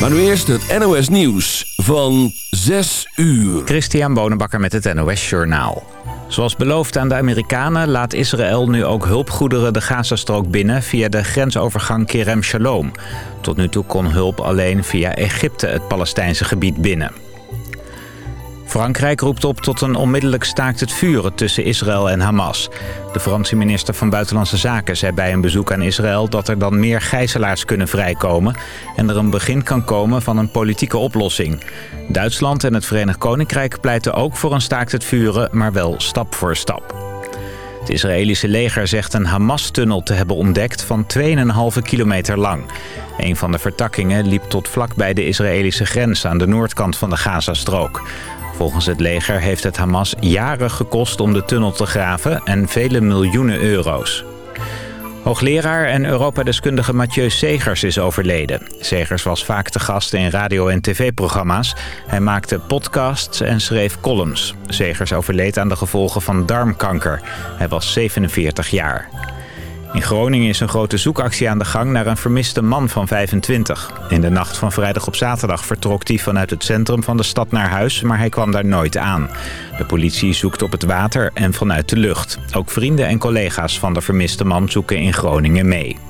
Maar nu eerst het NOS Nieuws van 6 uur. Christian Bonenbakker met het NOS Journaal. Zoals beloofd aan de Amerikanen laat Israël nu ook hulpgoederen de Gazastrook binnen via de grensovergang Kerem Shalom. Tot nu toe kon hulp alleen via Egypte het Palestijnse gebied binnen. Frankrijk roept op tot een onmiddellijk staakt het vuren tussen Israël en Hamas. De Franse minister van Buitenlandse Zaken zei bij een bezoek aan Israël... dat er dan meer gijzelaars kunnen vrijkomen... en er een begin kan komen van een politieke oplossing. Duitsland en het Verenigd Koninkrijk pleiten ook voor een staakt het vuren... maar wel stap voor stap. Het Israëlische leger zegt een Hamas-tunnel te hebben ontdekt van 2,5 kilometer lang. Een van de vertakkingen liep tot vlak bij de Israëlische grens aan de noordkant van de Gazastrook. Volgens het leger heeft het Hamas jaren gekost om de tunnel te graven en vele miljoenen euro's. Hoogleraar en Europadeskundige Mathieu Segers is overleden. Segers was vaak te gast in radio- en tv-programma's. Hij maakte podcasts en schreef columns. Segers overleed aan de gevolgen van darmkanker. Hij was 47 jaar. In Groningen is een grote zoekactie aan de gang naar een vermiste man van 25. In de nacht van vrijdag op zaterdag vertrok hij vanuit het centrum van de stad naar huis, maar hij kwam daar nooit aan. De politie zoekt op het water en vanuit de lucht. Ook vrienden en collega's van de vermiste man zoeken in Groningen mee.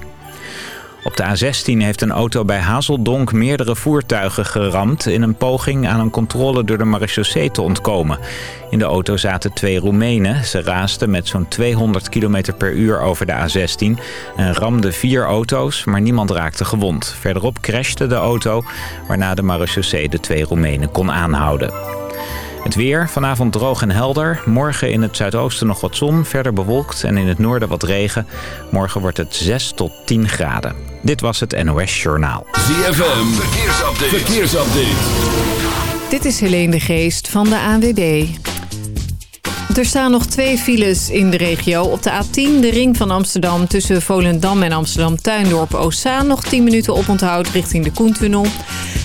Op de A16 heeft een auto bij Hazeldonk meerdere voertuigen geramd... in een poging aan een controle door de marechaussee te ontkomen. In de auto zaten twee Roemenen. Ze raasten met zo'n 200 km per uur over de A16... en ramden vier auto's, maar niemand raakte gewond. Verderop crashte de auto, waarna de marechaussee de twee Roemenen kon aanhouden. Het weer, vanavond droog en helder. Morgen in het zuidoosten nog wat zon, verder bewolkt en in het noorden wat regen. Morgen wordt het 6 tot 10 graden. Dit was het NOS Journaal. ZFM, verkeersupdate. verkeersupdate. Dit is Helene de Geest van de ANWB. Er staan nog twee files in de regio. Op de A10, de ring van Amsterdam tussen Volendam en Amsterdam-Tuindorp Ossaan. Nog 10 minuten oponthoud richting de Koentunnel.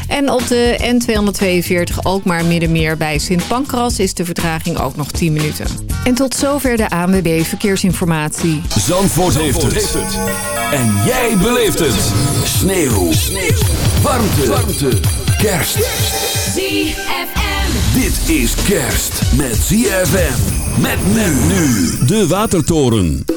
En op de N242 Alkmaar Middenmeer bij Sint Pancras is de vertraging ook nog 10 minuten. En tot zover de ANWB Verkeersinformatie. Zandvoort, heeft, het. En jij beleeft het. Sneeuw. Sneeuw. Warmte. Warmte. Kerst. ZFM. Dit is kerst met ZFM. Met men nu. De Watertoren.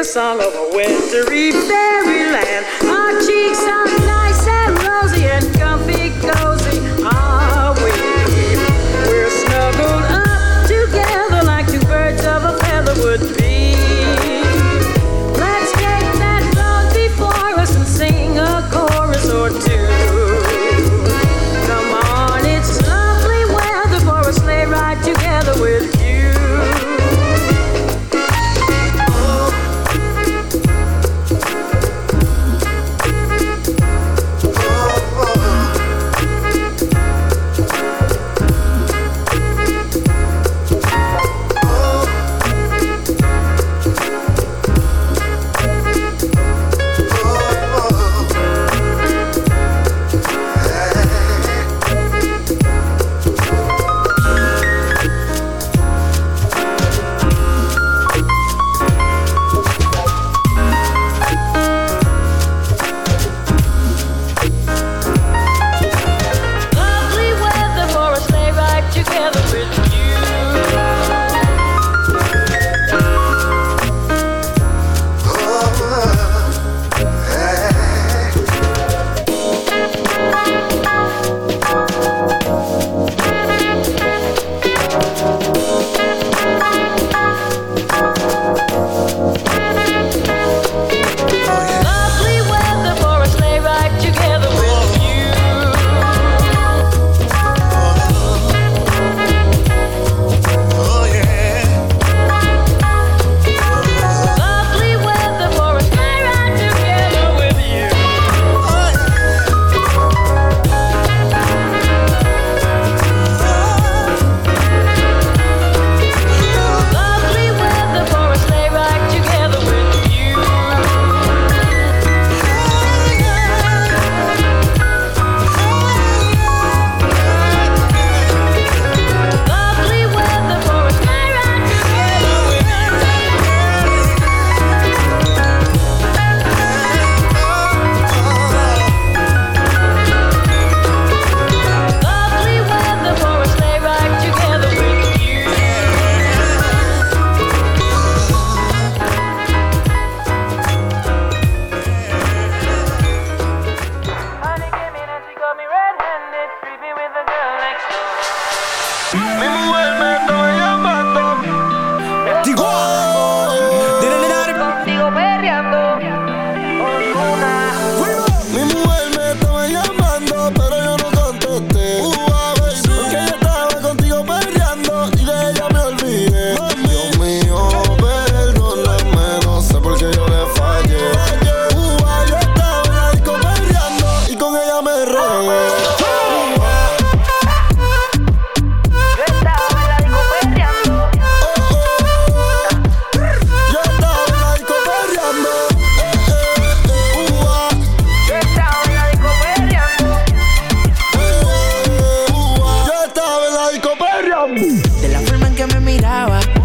The song of a wintry fairyland.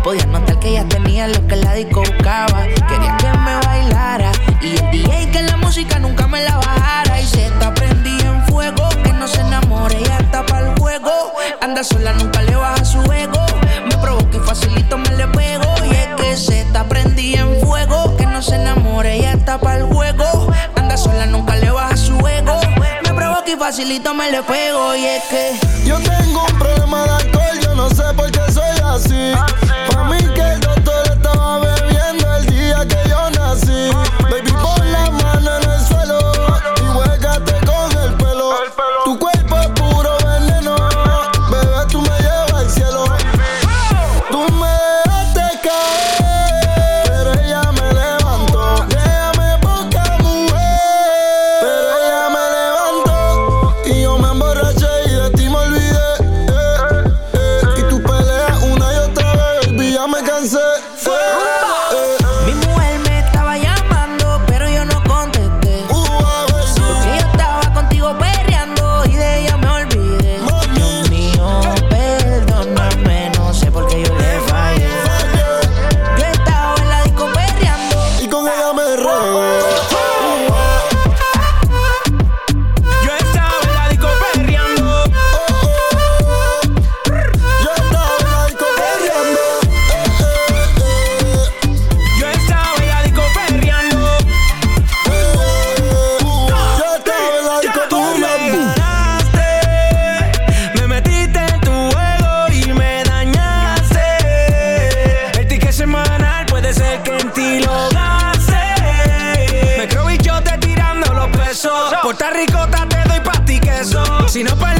Podía notar que ella tenía lo que la disco buscaba. Quería que me bailara. Y el DJ que la música nunca me la bajara. Y se prendí en fuego. Que no se enamore, ella está para el juego. Anda sola, nunca le baja su ego. Me provoca y facilito me le pego. Y es que se prendí en fuego. Que no se enamore, ella está para el juego. Anda sola, nunca le baja su ego. Me provoca y facilito me le pego. Y es que yo tengo un problema de alcohol, yo no sé por qué así. Para mí que está ricota, te doy pa' ti queso. Si no pa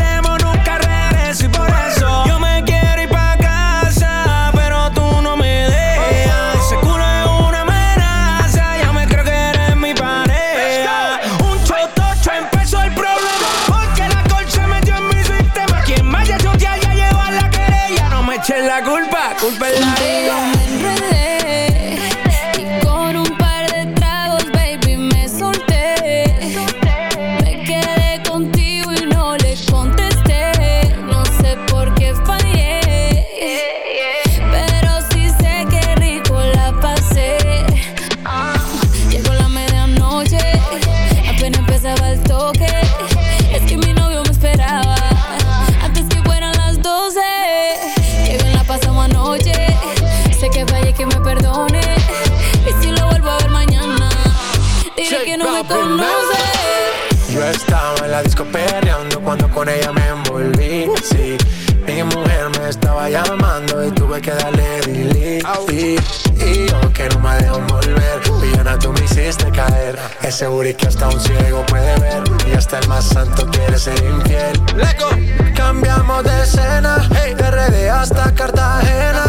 con ella me envolví, sí. Mi mujer me estaba llamando y tuve que darle delete. Y yo que no me dejo volver, Villana tú me hiciste caer. Ese booty que hasta un ciego puede ver y hasta el más santo quiere ser infiel. Leco, cambiamos de escena, hey. de RD hasta Cartagena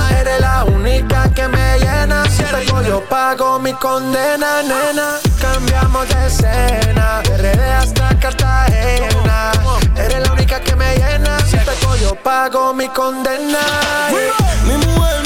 yo pago mi condena, nena. Cambiamos de escena. Desde hasta Cartagena. Eres la única que me llena. Si te yo pago mi condena. Mi mujer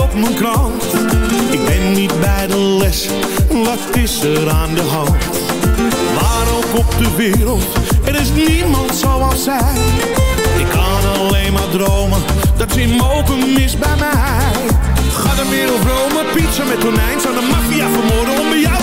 Op mijn krant. Ik ben niet bij de les, wat is er aan de hand? Waar ook op de wereld, er is niemand zoals zij. Ik kan alleen maar dromen, dat ze mogen mis bij mij. Ga de wereld Rome, pizza met tonijn. Zou de maffia vermoorden om bij jou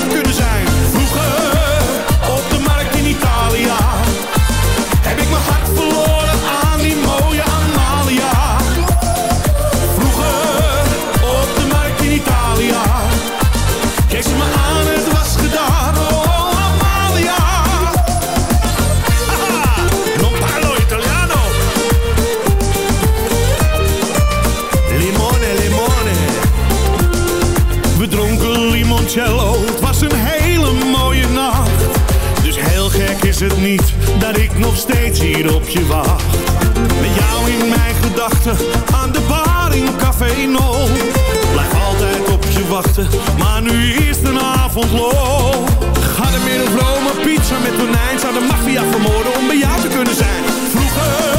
maar nu is de avond low. Ga de midden Rome, pizza met tonijn. Zou de maffia vermoorden om bij jou te kunnen zijn. Vroeger,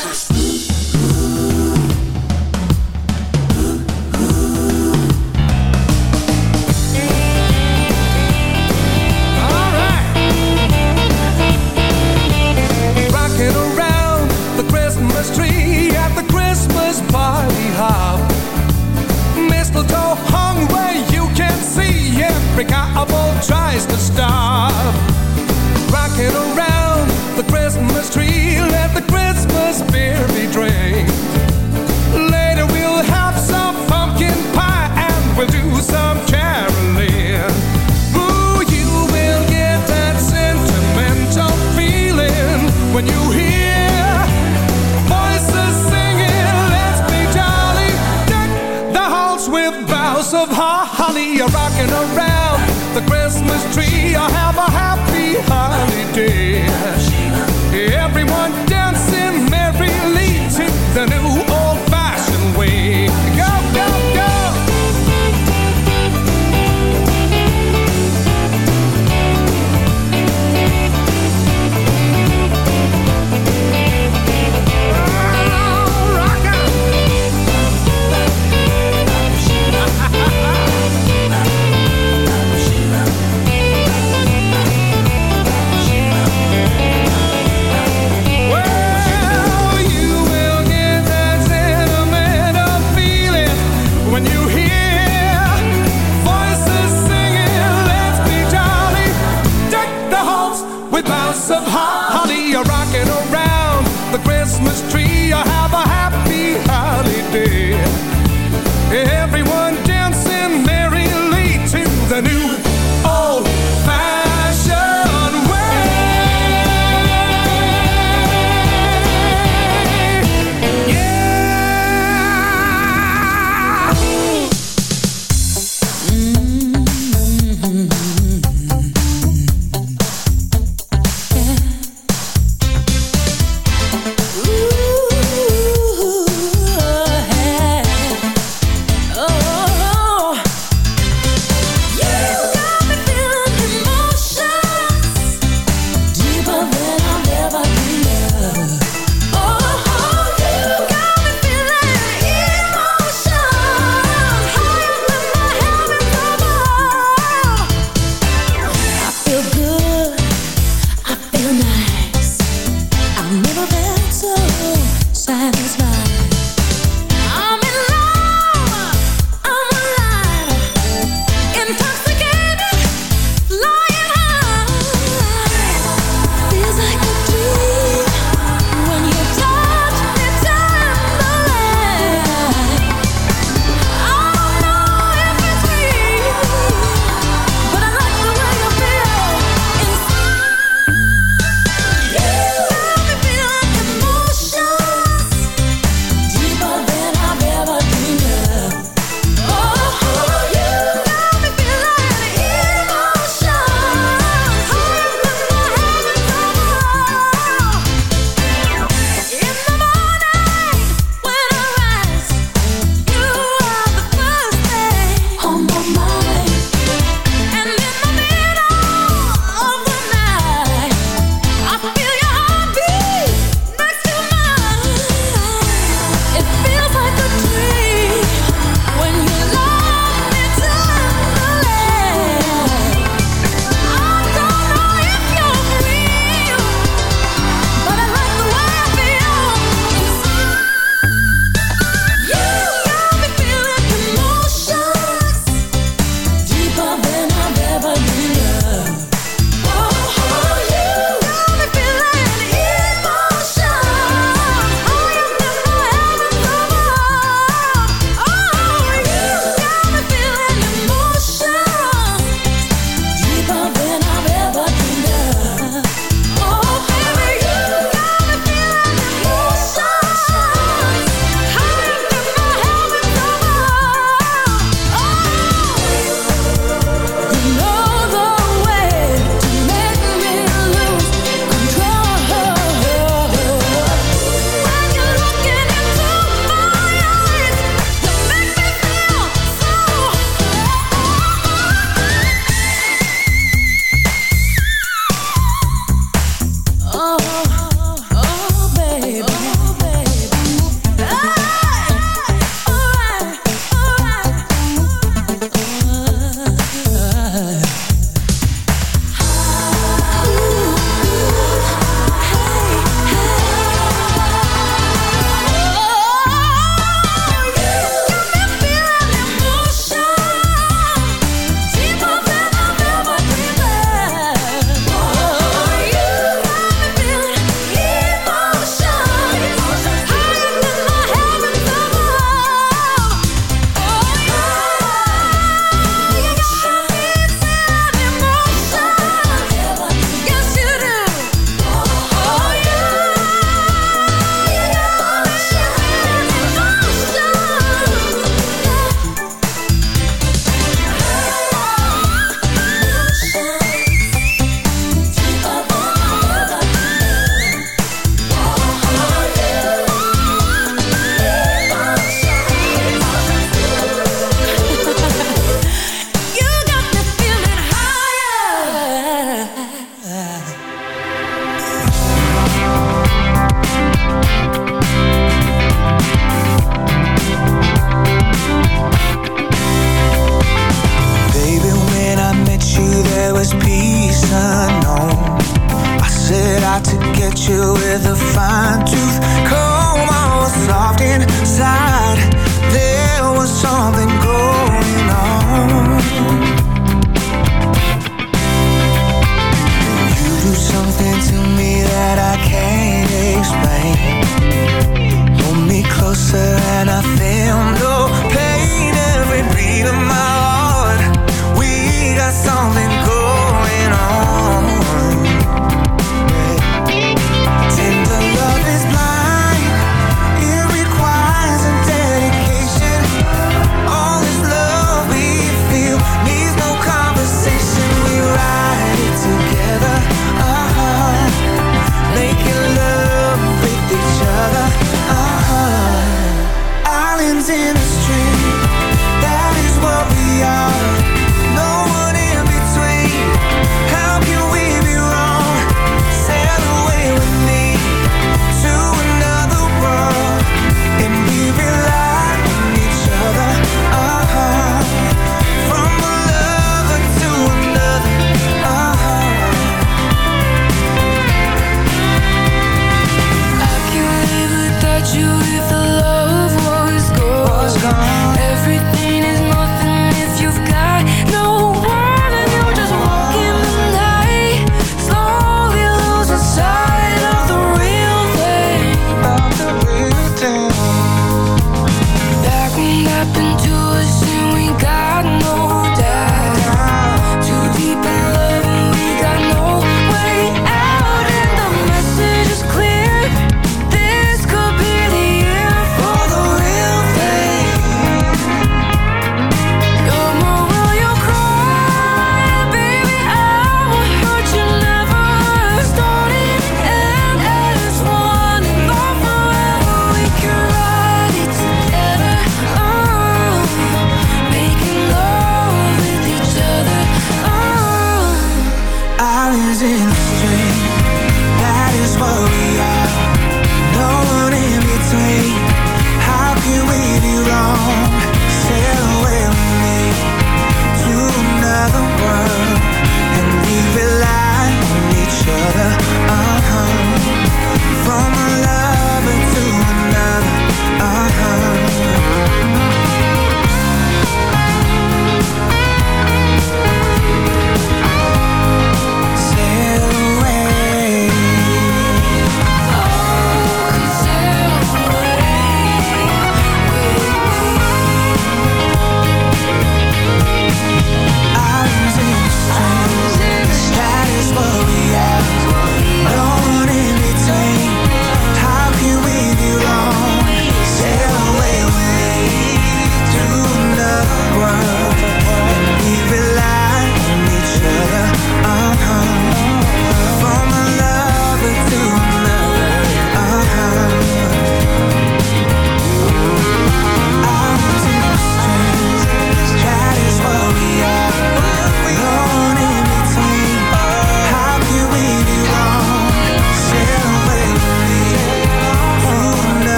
Every couple tries to stop. Rocking around the Christmas tree, let the Christmas beer be drank. Later we'll have some pumpkin pie and we'll do some caroling. Ooh, you will get that sentimental feeling when you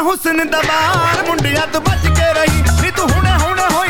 ਹੁਸਨ ਦਾ ਬਾਰ ਮੁੰਡਿਆਂ ਤੋਂ ਬਚ ਕੇ ਰਹੀ। ਵੀ ਤੂੰ ਹੁਣੇ ਹੁਣੇ ਹੋਈ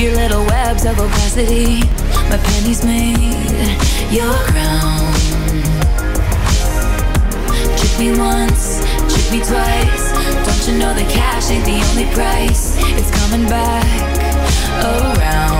Your little webs of opacity. My pennies made your crown. Trick me once, trick me twice. Don't you know that cash ain't the only price? It's coming back around.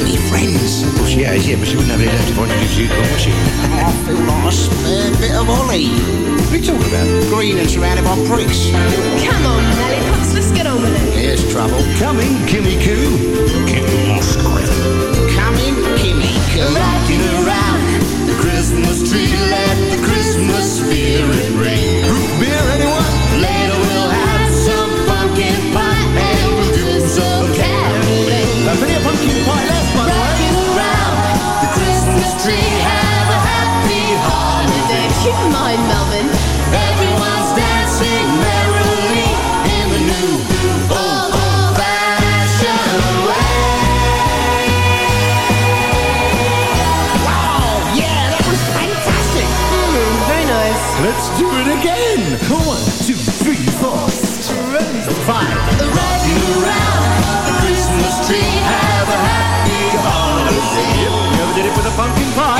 Hasn't she got friends? Well, she has, yeah, but she wouldn't have any left if I introduced you to her, would she? I feel like a spare bit of Ollie. What are you talking about? Green and surrounded by pricks. Come on, Lollipops, let's get on with it. Here's trouble. Coming, Kimmy Coo. Kimmy Musgrave. Coming, Kimmy, come Rocking around the Christmas tree, let the Christmas spirit ring. Root beer, anyone? Later we'll have some pumpkin pie and we'll do some caroling. Now, plenty of pumpkin pie Melvin. Everyone's dancing merrily in the new old-fashioned way. Wow, yeah, that was fantastic. Hmm, very nice. Let's do it again. One, two, three, four. Strings five. The Christmas tree. Have a happy holiday. It with a pumpkin pie.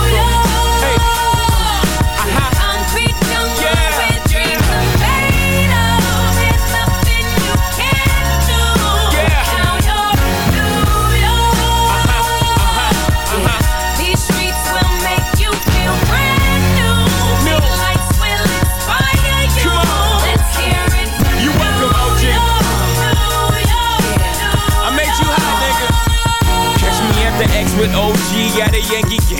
Yankee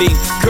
Girls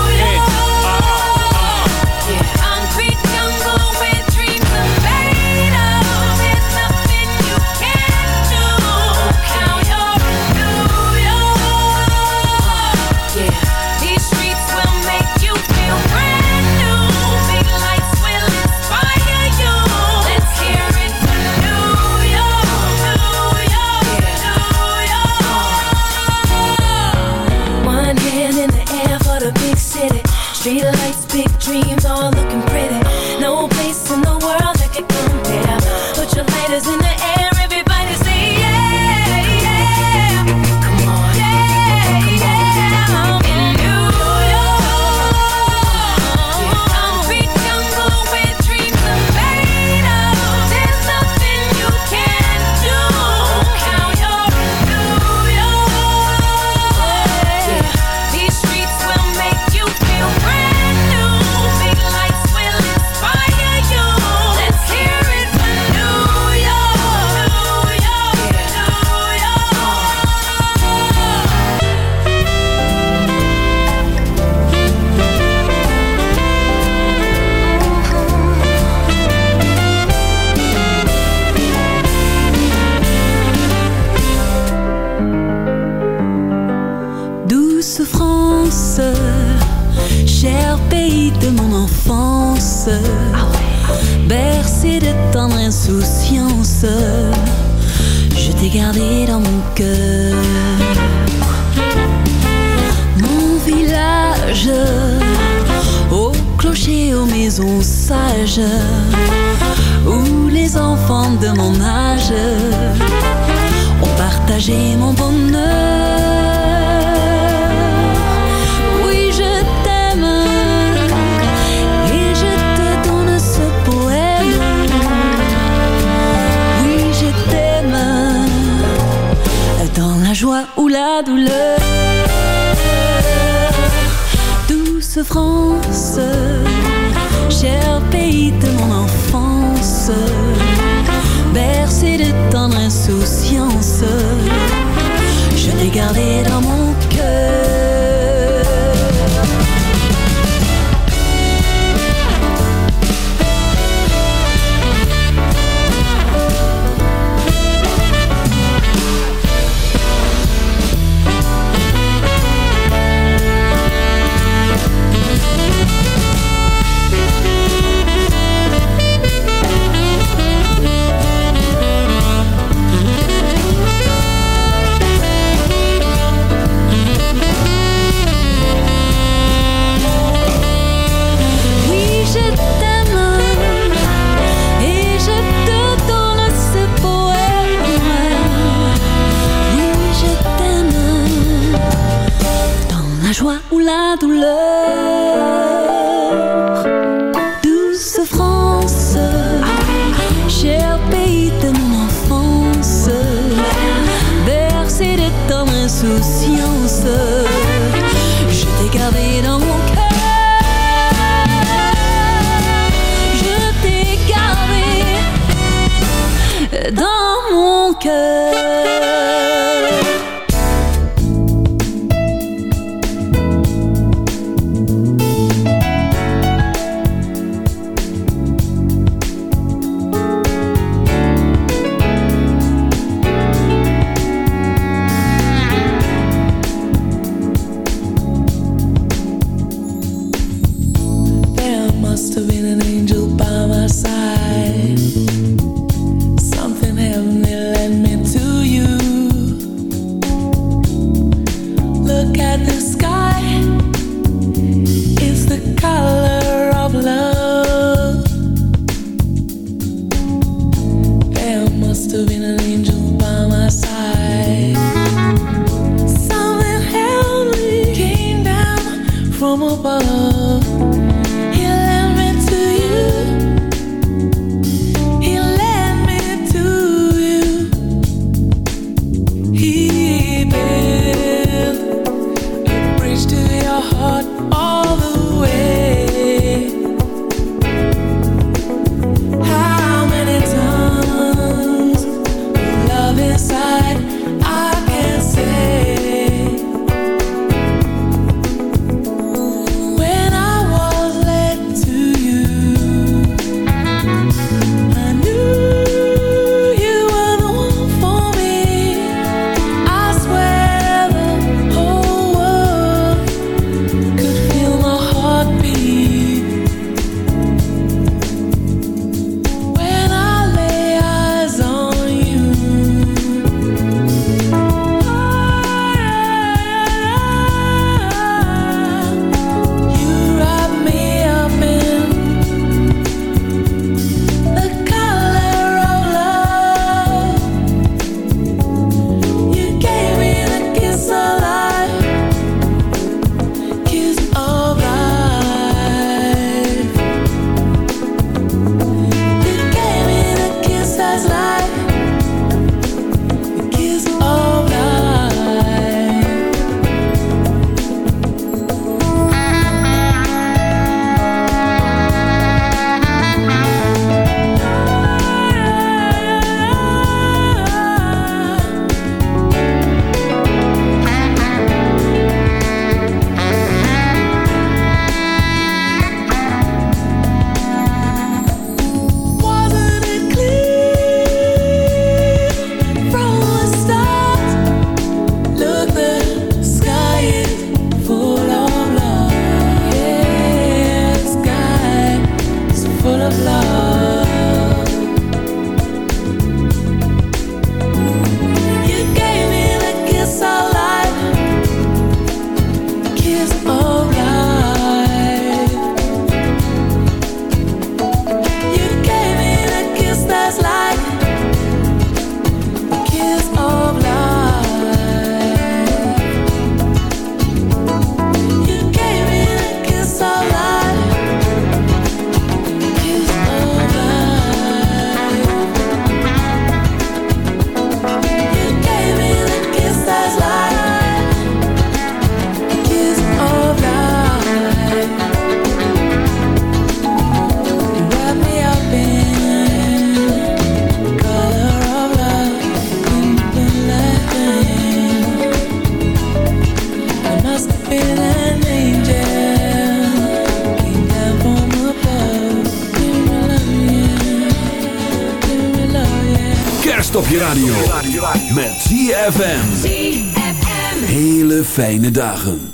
Fijne dagen.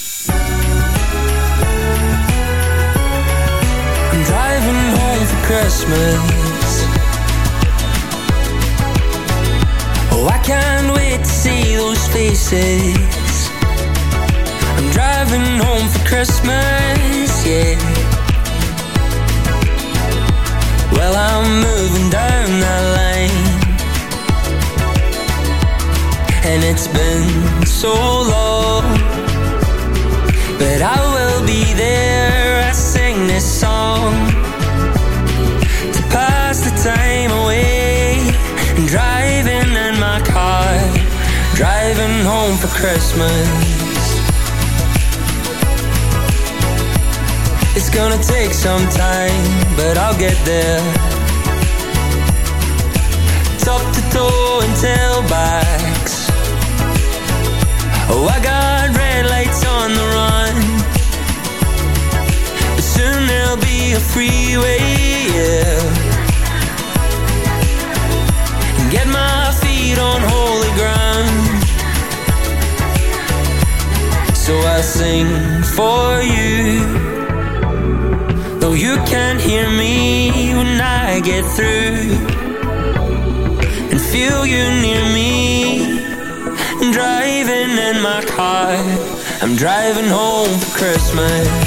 I'm driving home for Christmas. Oh, I can't wait to see those faces. I'm driving home for Christmas, yeah. Well, I'm moving down that lane. And it's been so long. I will be there. I sing this song to pass the time away. Driving in my car, driving home for Christmas. It's gonna take some time, but I'll get there. Top to toe and tailbacks. Oh, I got a freeway, yeah. Get my feet on holy ground. So I sing for you. Though you can't hear me when I get through. And feel you near me. Driving in my car. I'm driving home for Christmas.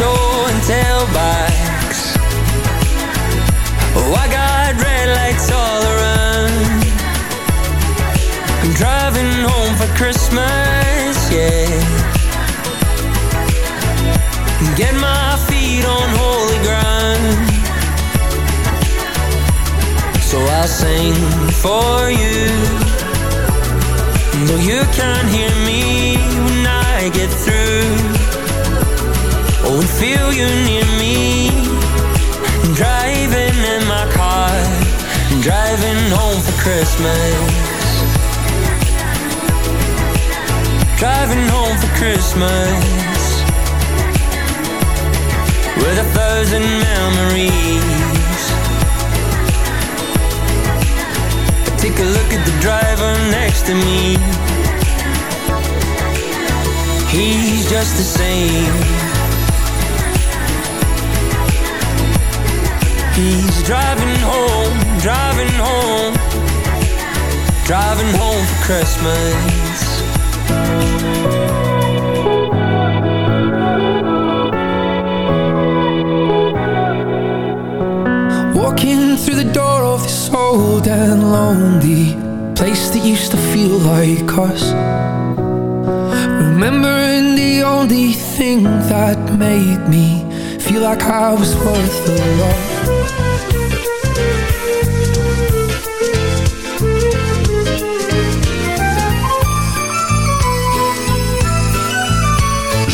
Toe and tailbacks. Oh, I got red lights all around. I'm driving home for Christmas, yeah. Get my feet on holy ground. So I'll sing for you. Though you can't hear me when I get through. Oh, and feel you near me. Driving in my car. Driving home for Christmas. Driving home for Christmas With a thousand memories take a look at the driver next to me He's just the same He's driving home, driving home Driving home for Christmas Walking through the door of this old and lonely place that used to feel like us. Remembering the only thing that made me feel like I was worth the love.